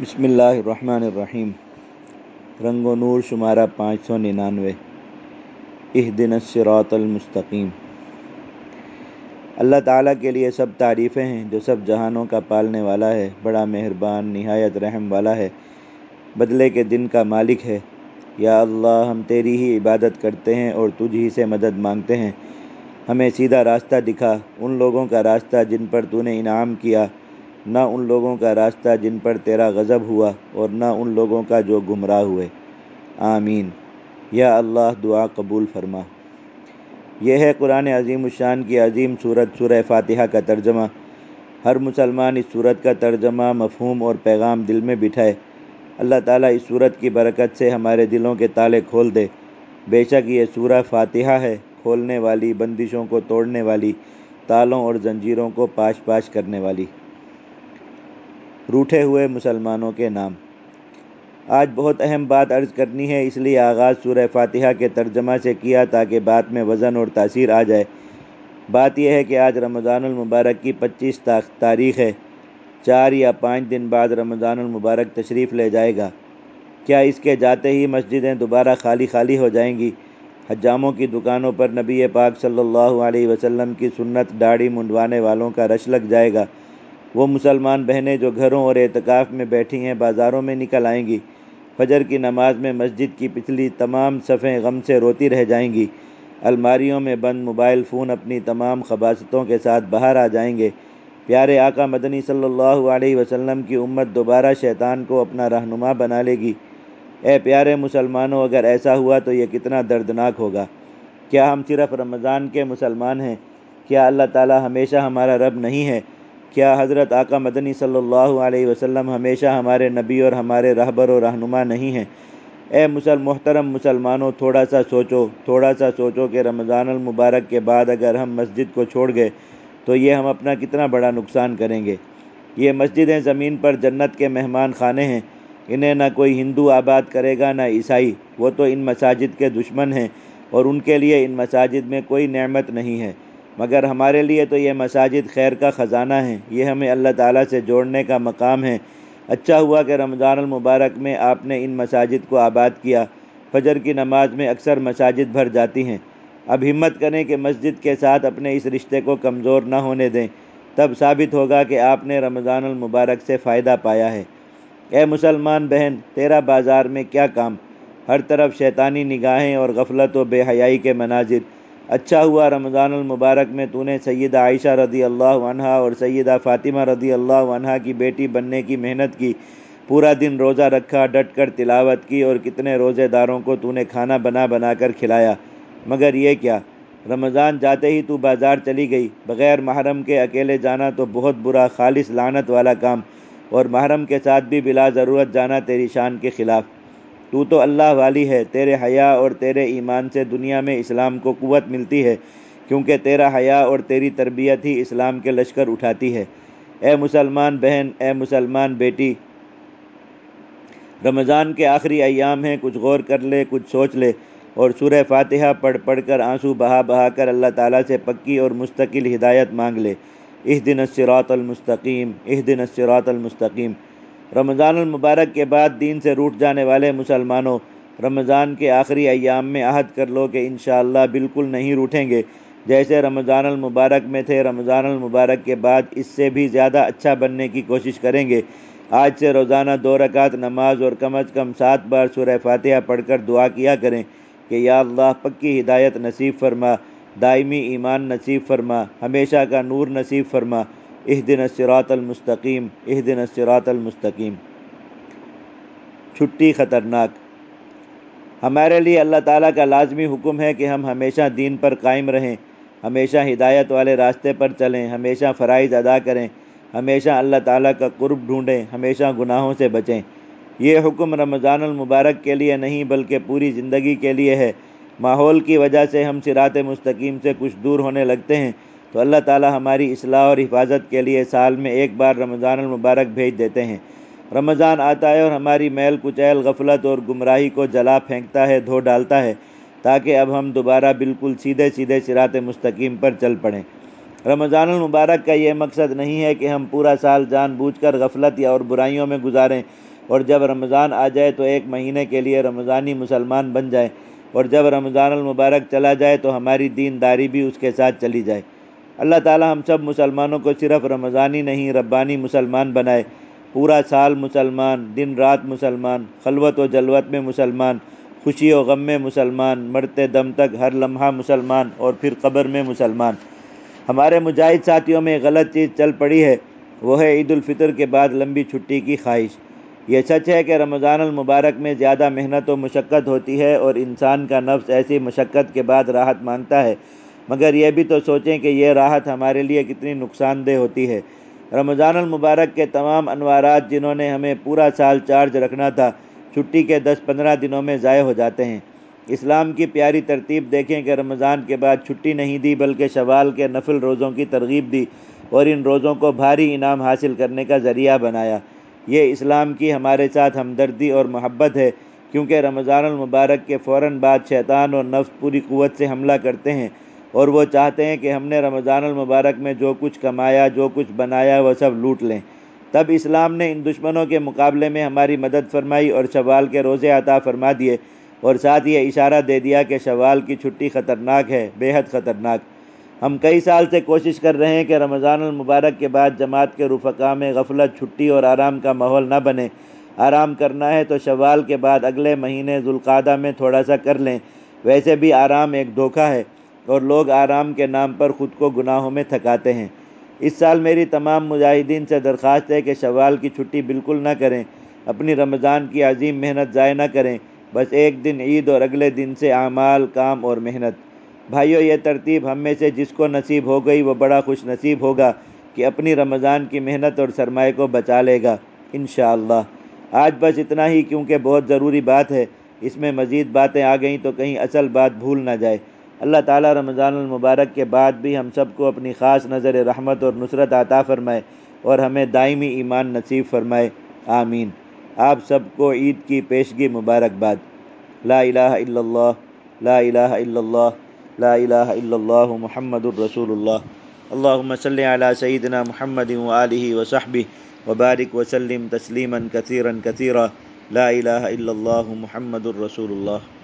بسم اللہ الرحمن الرحیم۔ رنگ و نور شمارہ پانچ سو ننانوے۔ اہدن الصراط المستقیم۔ اللہ تعالیٰ کے لیے سب تعریفیں ہیں جو سب جہانوں کا پالنے والا ہے، بڑا مہربان، نہایت رحم والا ہے۔ بدلے کے دن کا مالک ہے۔ یا اللہ، ہم تیری ہی عبادت کرتے ہیں اور تجھ ہی سے مدد مانگتے ہیں۔ ہمیں سیدھا راستہ دکھا، ان لوگوں کا راستہ جن پر تو نے انعام کیا۔ نہ ان لوگوں کا راستہ جن پر تیرا غضب ہوا اور نہ ان لوگوں کا جو گمراہ ہوئے۔ آمین۔ یا اللہ، دعا قبول فرما۔ یہ ہے قرآن عظیم الشان کی عظیم صورت، سورہ فاتحہ کا ترجمہ۔ ہر مسلمان اس صورت کا ترجمہ، مفہوم اور پیغام دل میں بٹھائے۔ اللہ تعالیٰ اس صورت کی برکت سے ہمارے دلوں کے تالے کھول دے۔ بے شک یہ سورہ فاتحہ ہے، کھولنے والی، بندشوں کو توڑنے والی، تالوں اور زنجیروں کو پاش پاش کرنے والی۔ روٹھے ہوئے مسلمانوں کے نام۔ آج بہت اہم بات عرض کرنی ہے، اس لیے آغاز سورہ فاتحہ کے ترجمہ سے کیا تاکہ بات میں وزن اور تاثیر آ جائے۔ بات یہ ہے کہ آج رمضان المبارک کی پچیس تاریخ ہے۔ چار یا پانچ دن بعد رمضان المبارک تشریف لے جائے گا۔ کیا اس کے جاتے ہی مسجدیں دوبارہ خالی خالی ہو جائیں گی؟ حجاموں کی دکانوں پر نبی پاک صلی اللہ علیہ وسلم کی سنت داڑھی منڈوانے والوں کا رش لگ جائے گا۔ وہ مسلمان بہنیں جو گھروں اور اعتکاف میں بیٹھی ہیں، بازاروں میں نکل آئیں گی۔ فجر کی نماز میں مسجد کی پچھلی تمام صفیں غم سے روتی رہ جائیں گی۔ الماریوں میں بند موبائل فون اپنی تمام خباستوں کے ساتھ باہر آ جائیں گے۔ پیارے آقا مدنی صلی اللہ علیہ وسلم کی امت دوبارہ شیطان کو اپنا رہنما بنا لے گی۔ اے پیارے مسلمانوں، اگر ایسا ہوا تو یہ کتنا دردناک ہوگا۔ کیا ہم صرف رمضان کے مسلمان ہیں؟ کیا اللہ تعالی ہمیشہ ہمارا رب نہیں ہے؟ کیا حضرت آقا مدنی صلی اللہ علیہ وسلم ہمیشہ ہمارے نبی اور ہمارے رہبر و رہنما نہیں ہیں؟ اے مسلم محترم مسلمانوں، تھوڑا سا سوچو، تھوڑا سا سوچو کہ رمضان المبارک کے بعد اگر ہم مسجد کو چھوڑ گئے تو یہ ہم اپنا کتنا بڑا نقصان کریں گے؟ یہ مسجدیں زمین پر جنت کے مہمان خانے ہیں، انہیں نہ کوئی ہندو آباد کرے گا نہ عیسائی، وہ تو ان مساجد کے دشمن ہیں اور ان کے لیے ان مساجد میں کوئی نعمت نہیں ہے۔ مگر ہمارے لیے تو یہ مساجد خیر کا خزانہ ہیں۔ یہ ہمیں اللہ تعالیٰ سے جوڑنے کا مقام ہے۔ اچھا ہوا کہ رمضان المبارک میں آپ نے ان مساجد کو آباد کیا۔ فجر کی نماز میں اکثر مساجد بھر جاتی ہیں۔ اب ہمت کریں کہ مسجد کے ساتھ اپنے اس رشتے کو کمزور نہ ہونے دیں۔ تب ثابت ہوگا کہ آپ نے رمضان المبارک سے فائدہ پایا ہے۔ اے مسلمان بہن، تیرا بازار میں کیا کام؟ ہر طرف شیطانی نگاہیں اور غفلت و بے حیائی کے مناظر۔ اچھا ہوا رمضان المبارک میں تو نے سیدہ عائشہ رضی اللہ عنہ اور سیدہ فاطمہ رضی اللہ عنہ کی بیٹی بننے کی محنت کی، پورا دن روزہ رکھا، ڈٹ کر تلاوت کی اور کتنے روزے داروں کو تو نے کھانا بنا بنا کر کھلایا۔ مگر یہ کیا؟ رمضان جاتے ہی تو بازار چلی گئی۔ بغیر محرم کے اکیلے جانا تو بہت برا، خالص لانت والا کام۔ اور محرم کے ساتھ بھی بلا ضرورت جانا تیری شان کے خلاف۔ تو تو اللہ والی ہے، تیرے حیا اور تیرے ایمان سے دنیا میں اسلام کو قوت ملتی ہے، کیونکہ تیرا حیا اور تیری تربیت ہی اسلام کے لشکر اٹھاتی ہے۔ اے مسلمان بہن، اے مسلمان بیٹی، رمضان کے آخری ایام ہیں، کچھ غور کر لے، کچھ سوچ لے۔ اور سورہ فاتحہ پڑھ پڑھ کر آنسو بہا بہا کر اللہ تعالیٰ سے پکی اور مستقل ہدایت مانگ لے۔ اہ دن الصراط المستقیم اہ دن الصراط المستقیم۔ رمضان المبارک کے بعد دین سے روٹ جانے والے مسلمانوں، رمضان کے آخری ایام میں عہد کر لو کہ انشاءاللہ بالکل نہیں روٹھیں گے۔ جیسے رمضان المبارک میں تھے، رمضان المبارک کے بعد اس سے بھی زیادہ اچھا بننے کی کوشش کریں گے۔ آج سے روزانہ دو رکعت نماز اور کم از کم سات بار سورہ فاتحہ پڑھ کر دعا کیا کریں کہ یا اللہ پکی ہدایت نصیب فرما، دائمی ایمان نصیب فرما، ہمیشہ کا نور نصیب فرما۔ اہ دن الصراط المستقیم اہ دن الصراط المستقیم چھٹی خطرناک۔ ہمارے لیے اللہ تعالیٰ کا لازمی حکم ہے کہ ہم ہمیشہ دین پر قائم رہیں، ہمیشہ ہدایت والے راستے پر چلیں، ہمیشہ فرائض ادا کریں، ہمیشہ اللہ تعالیٰ کا قرب ڈھونڈیں، ہمیشہ گناہوں سے بچیں۔ یہ حکم رمضان المبارک کے لیے نہیں بلکہ پوری زندگی کے لیے ہے۔ ماحول کی وجہ سے ہم سرات مستقیم سے کچھ دور ہونے لگتے ہیں۔ تو اللہ تعالیٰ ہماری اصلاح اور حفاظت کے لیے سال میں ایک بار رمضان المبارک بھیج دیتے ہیں۔ رمضان آتا ہے اور ہماری میل کچیل، غفلت اور گمراہی کو جلا پھینکتا ہے، دھو ڈالتا ہے تاکہ اب ہم دوبارہ بالکل سیدھے سیدھے سرات مستقیم پر چل پڑیں۔ رمضان المبارک کا یہ مقصد نہیں ہے کہ ہم پورا سال جان بوجھ کر غفلت یا اور برائیوں میں گزاریں اور جب رمضان آ جائے تو ایک مہینے کے لیے رمضانی مسلمان بن جائیں اور جب رمضان المبارک چلا جائے تو ہماری دین داری بھی اس کے ساتھ چلی جائے۔ اللہ تعالی ہم سب مسلمانوں کو صرف رمضانی نہیں، ربانی مسلمان بنائے۔ پورا سال مسلمان، دن رات مسلمان، خلوت و جلوت میں مسلمان، خوشی و غم میں مسلمان، مرتے دم تک ہر لمحہ مسلمان اور پھر قبر میں مسلمان۔ ہمارے مجاہد ساتھیوں میں غلط چیز چل پڑی ہے، وہ ہے عید الفطر کے بعد لمبی چھٹی کی خواہش۔ یہ سچ ہے کہ رمضان المبارک میں زیادہ محنت و مشقت ہوتی ہے اور انسان کا نفس ایسی مشقت کے بعد راحت مانتا ہے۔ مگر یہ بھی تو سوچیں کہ یہ راحت ہمارے لیے کتنی نقصان دہ ہوتی ہے۔ رمضان المبارک کے تمام انوارات جنہوں نے ہمیں پورا سال چارج رکھنا تھا، چھٹی کے دس پندرہ دنوں میں ضائع ہو جاتے ہیں۔ اسلام کی پیاری ترتیب دیکھیں کہ رمضان کے بعد چھٹی نہیں دی، بلکہ شوال کے نفل روزوں کی ترغیب دی اور ان روزوں کو بھاری انعام حاصل کرنے کا ذریعہ بنایا۔ یہ اسلام کی ہمارے ساتھ ہمدردی اور محبت ہے، کیونکہ رمضان المبارک کے فوراً بعد شیطان اور نفس پوری قوت سے حملہ کرتے ہیں۔ اور وہ چاہتے ہیں کہ ہم نے رمضان المبارک میں جو کچھ کمایا، جو کچھ بنایا، وہ سب لوٹ لیں۔ تب اسلام نے ان دشمنوں کے مقابلے میں ہماری مدد فرمائی اور شوال کے روزے عطا فرما دیے اور ساتھ یہ اشارہ دے دیا کہ شوال کی چھٹی خطرناک ہے، بے حد خطرناک۔ ہم کئی سال سے کوشش کر رہے ہیں کہ رمضان المبارک کے بعد جماعت کے رفقا میں غفلت، چھٹی اور آرام کا ماحول نہ بنے۔ آرام کرنا ہے تو شوال کے بعد اگلے مہینے ذوالقادہ میں تھوڑا سا کر لیں۔ ویسے بھی آرام ایک دھوکہ ہے۔ اور لوگ آرام کے نام پر خود کو گناہوں میں تھکاتے ہیں۔ اس سال میری تمام مجاہدین سے درخواست ہے کہ شوال کی چھٹی بالکل نہ کریں۔ اپنی رمضان کی عظیم محنت ضائع نہ کریں۔ بس ایک دن عید اور اگلے دن سے اعمال، کام اور محنت۔ بھائیو، یہ ترتیب ہم میں سے جس کو نصیب ہو گئی، وہ بڑا خوش نصیب ہوگا کہ اپنی رمضان کی محنت اور سرمائے کو بچا لے گا۔ انشاءاللہ۔ آج بس اتنا ہی، کیونکہ بہت ضروری بات ہے۔ اس میں مزید باتیں آ گئیں تو کہیں اصل بات بھول نہ جائے۔ اللہ تعالیٰ رمضان المبارک کے بعد بھی ہم سب کو اپنی خاص نظر رحمت اور نصرت عطا فرمائے اور ہمیں دائمی ایمان نصیب فرمائے۔ آمین۔ آپ سب کو عید کی پیشگی مبارکباد۔ لا الہ الا اللہ، لا الہ الا اللہ، لا الہ الا اللہ محمد الرسول اللہ۔ اللہم صلی علی سیدنا محمد وآلہ وصحبہ وبارک وسلم تسلیما کثیرا کثیرا۔ لا الہ الا اللہ محمد الرسول اللہ۔